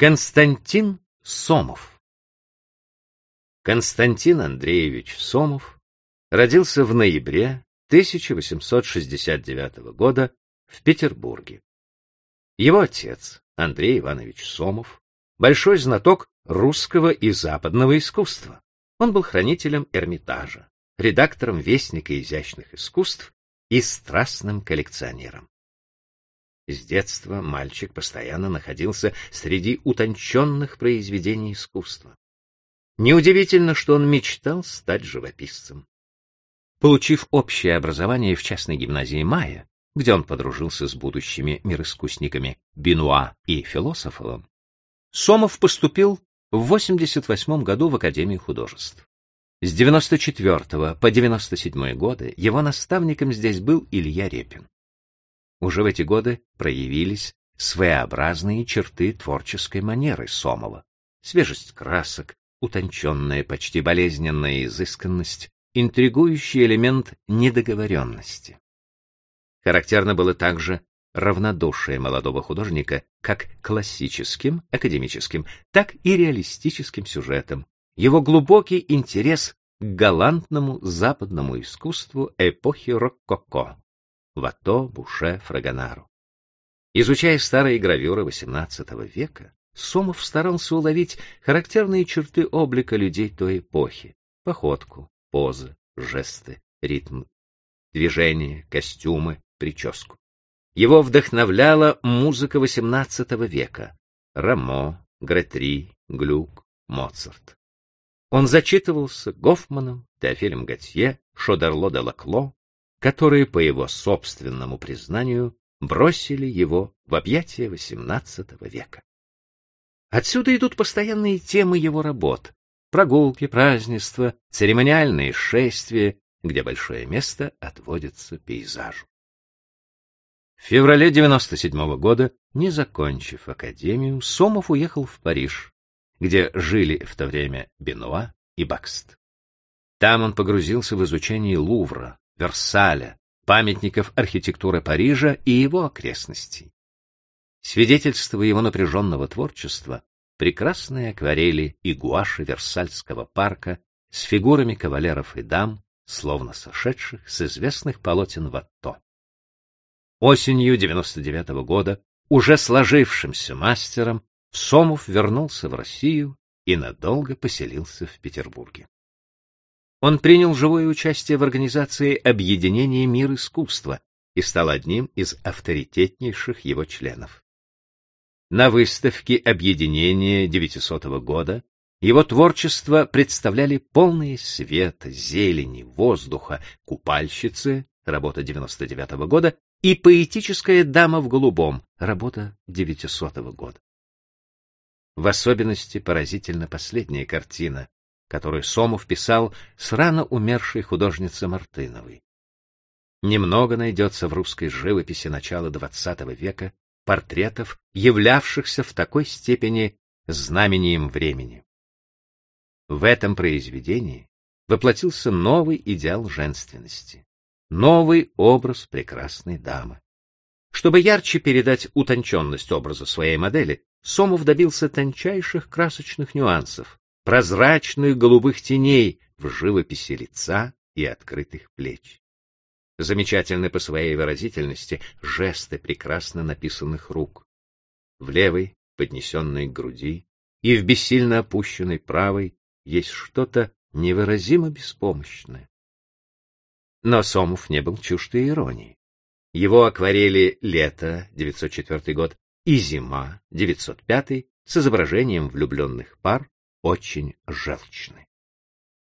Константин Сомов Константин Андреевич Сомов родился в ноябре 1869 года в Петербурге. Его отец, Андрей Иванович Сомов, большой знаток русского и западного искусства. Он был хранителем Эрмитажа, редактором Вестника изящных искусств и страстным коллекционером. С детства мальчик постоянно находился среди утонченных произведений искусства. Неудивительно, что он мечтал стать живописцем. Получив общее образование в частной гимназии Майя, где он подружился с будущими мироискусниками Бенуа и Философовым, Сомов поступил в 88 году в Академию художеств. С 94 по 97 годы его наставником здесь был Илья Репин. Уже в эти годы проявились своеобразные черты творческой манеры Сомова. Свежесть красок, утонченная, почти болезненная изысканность, интригующий элемент недоговоренности. Характерно было также равнодушие молодого художника как классическим, академическим, так и реалистическим сюжетам, его глубокий интерес к галантному западному искусству эпохи рококо, Вато, Буше, Фрагонару. Изучая старые гравюры XVIII века, Сомов старался уловить характерные черты облика людей той эпохи, походку, позы, жесты, ритм, движения, костюмы, прическу. Его вдохновляла музыка XVIII века — Рамо, Гретри, Глюк, Моцарт. Он зачитывался Гофманом, Теофилем Готье, Шодерло де Лакло, которые, по его собственному признанию, бросили его в объятия XVIII века. Отсюда идут постоянные темы его работ — прогулки, празднества, церемониальные шествия, где большое место отводится пейзажу. В феврале 97 -го года, не закончив академию, Сомов уехал в Париж, где жили в то время Бенуа и Бакст. Там он погрузился в изучение Лувра, Версаля, памятников архитектуры Парижа и его окрестностей. Свидетельство его напряженного творчества — прекрасные акварели и гуаши Версальского парка с фигурами кавалеров и дам, словно сошедших с известных полотен Ватто. Осенью 99 -го года, уже сложившимся мастером, Сомов вернулся в Россию и надолго поселился в Петербурге. Он принял живое участие в организации объединения мир искусства и стал одним из авторитетнейших его членов. На выставке объединения 900 года его творчество представляли полные света, зелени, воздуха, купальщицы, работа 99 -го года, и поэтическая дама в голубом, работа 900 -го года. В особенности поразительна последняя картина, которую Сомов писал с рано умершей художницей Мартыновой. Немного найдется в русской живописи начала XX века портретов, являвшихся в такой степени знамением времени. В этом произведении воплотился новый идеал женственности, новый образ прекрасной дамы. Чтобы ярче передать утонченность образа своей модели, Сомов добился тончайших красочных нюансов, прозрачных голубых теней в живописи лица и открытых плеч. Замечательны по своей выразительности жесты прекрасно написанных рук. В левой, поднесенной к груди, и в бессильно опущенной правой есть что-то невыразимо беспомощное. Но Сомов не был чужд иронии. Его акварели «Лето» 904 год и «Зима» 905 с изображением влюбленных пар очень желчны.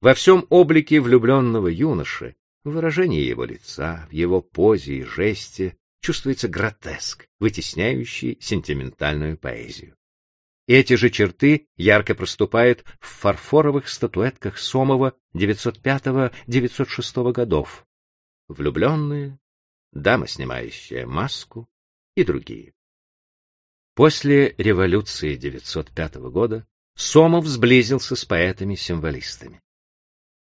Во всем облике влюбленного юноши, в выражении его лица, в его позе и жесте чувствуется гротеск, вытесняющий сентиментальную поэзию. Эти же черты ярко проступают в фарфоровых статуэтках Сомова 905-906 годов. Влюбленные, дама, снимающая маску и другие. После революции 905 года Сомов сблизился с поэтами-символистами.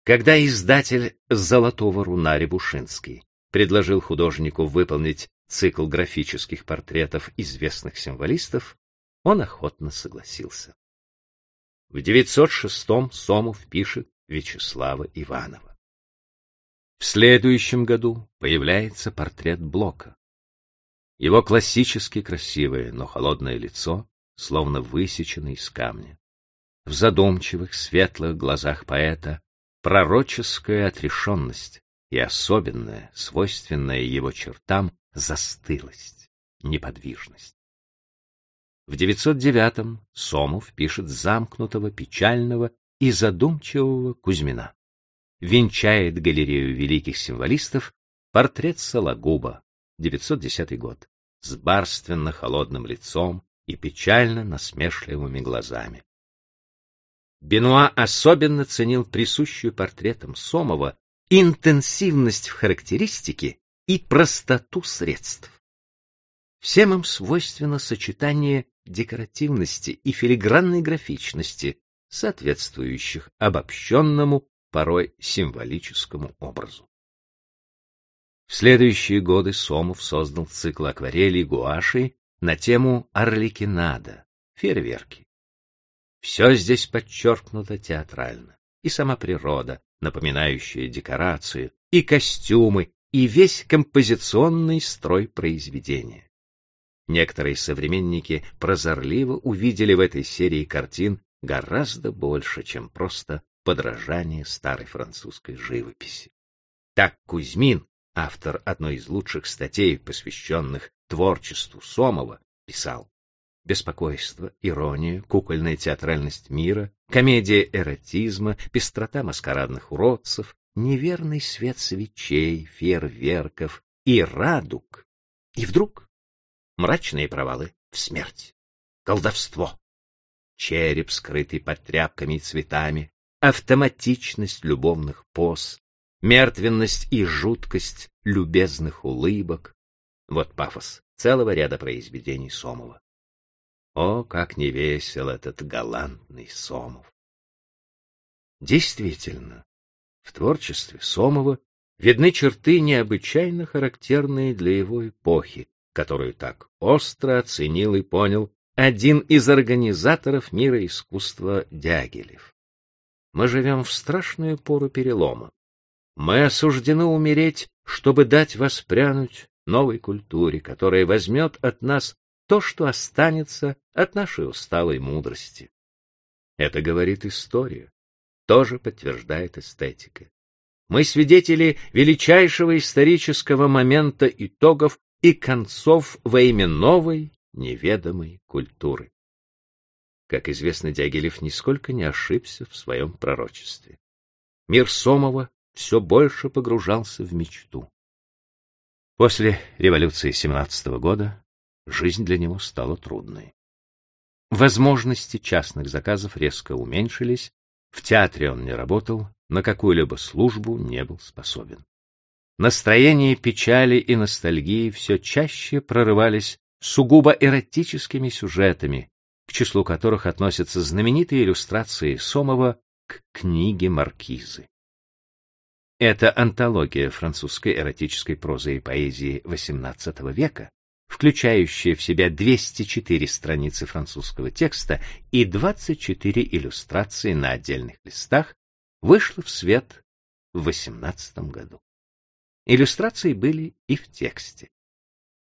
Когда издатель «Золотого руна» Рябушинский предложил художнику выполнить цикл графических портретов известных символистов, он охотно согласился. В 906-м Сомов пишет Вячеслава Иванова. В следующем году появляется портрет Блока. Его классически красивое, но холодное лицо словно высечено из камня. В задумчивых, светлых глазах поэта пророческая отрешенность и особенная, свойственная его чертам, застылость, неподвижность. В 909-м Сомов пишет замкнутого, печального и задумчивого Кузьмина. Венчает галерею великих символистов портрет Сологуба, 910 год, с барственно-холодным лицом и печально-насмешливыми глазами. Бенуа особенно ценил присущую портретам Сомова интенсивность в характеристике и простоту средств. Всем им свойственно сочетание декоративности и филигранной графичности, соответствующих обобщенному, порой символическому образу. В следующие годы Сомов создал цикл акварелей гуашей на тему Орликинада, фейерверки. Все здесь подчеркнуто театрально. И сама природа, напоминающая декорацию, и костюмы, и весь композиционный строй произведения. Некоторые современники прозорливо увидели в этой серии картин гораздо больше, чем просто подражание старой французской живописи. Так Кузьмин, автор одной из лучших статей, посвященных творчеству Сомова, писал беспокойство, ирония, кукольная театральность мира, комедия эротизма, пестрота маскарадных уродцев, неверный свет свечей, фейерверков и радуг. И вдруг мрачные провалы в смерть, колдовство, череп, скрытый под тряпками и цветами, автоматичность любовных поз, мертвенность и жуткость любезных улыбок. Вот пафос целого ряда произведений Сомова. О, как не весел этот галантный Сомов! Действительно, в творчестве Сомова видны черты необычайно характерные для его эпохи, которую так остро оценил и понял один из организаторов мира искусства Дягилев. Мы живем в страшную пору перелома. Мы осуждены умереть, чтобы дать воспрянуть новой культуре, которая возьмет от нас то, что останется от нашей усталой мудрости. Это говорит история, тоже подтверждает эстетика. Мы свидетели величайшего исторического момента итогов и концов во имя новой, неведомой культуры. Как известно, Дягилев нисколько не ошибся в своем пророчестве. Мир Сомова все больше погружался в мечту. После революции 17 года жизнь для него стала трудной. Возможности частных заказов резко уменьшились, в театре он не работал, на какую-либо службу не был способен. Настроение печали и ностальгии все чаще прорывались сугубо эротическими сюжетами, к числу которых относятся знаменитые иллюстрации Сомова к книге Маркизы. Это антология французской эротической прозы и поэзии XVIII века, включающая в себя 204 страницы французского текста и 24 иллюстрации на отдельных листах, вышла в свет в 18 году. Иллюстрации были и в тексте.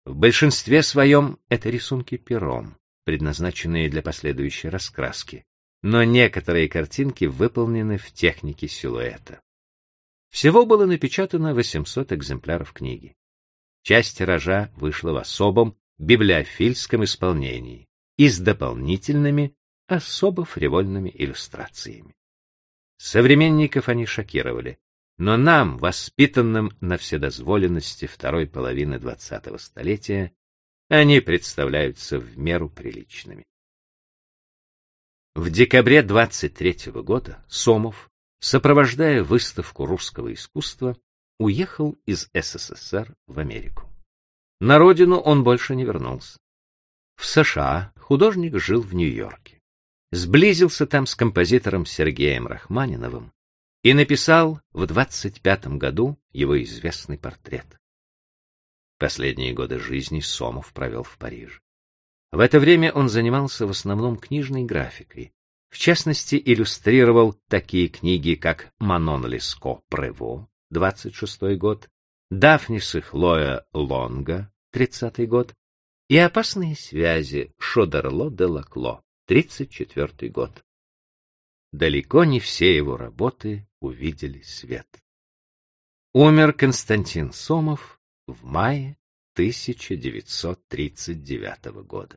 В большинстве своем это рисунки пером, предназначенные для последующей раскраски, но некоторые картинки выполнены в технике силуэта. Всего было напечатано 800 экземпляров книги. Часть тиража вышла в особом библиофильском исполнении и с дополнительными, особо фривольными иллюстрациями. Современников они шокировали, но нам, воспитанным на вседозволенности второй половины двадцатого столетия, они представляются в меру приличными. В декабре 23 года Сомов, сопровождая выставку русского искусства, уехал из СССР в Америку. На родину он больше не вернулся. В США художник жил в Нью-Йорке. Сблизился там с композитором Сергеем Рахманиновым и написал в 25 году его известный портрет. Последние годы жизни Сомов провел в Париже. В это время он занимался в основном книжной графикой. В частности, иллюстрировал такие книги, как «Манон Леско Прево», 26 год, «Дафнис и Хлоя Лонга», 30 год, и «Опасные связи» Шодерло де Лакло, 34 год. Далеко не все его работы увидели свет. Умер Константин Сомов в мае 1939 года.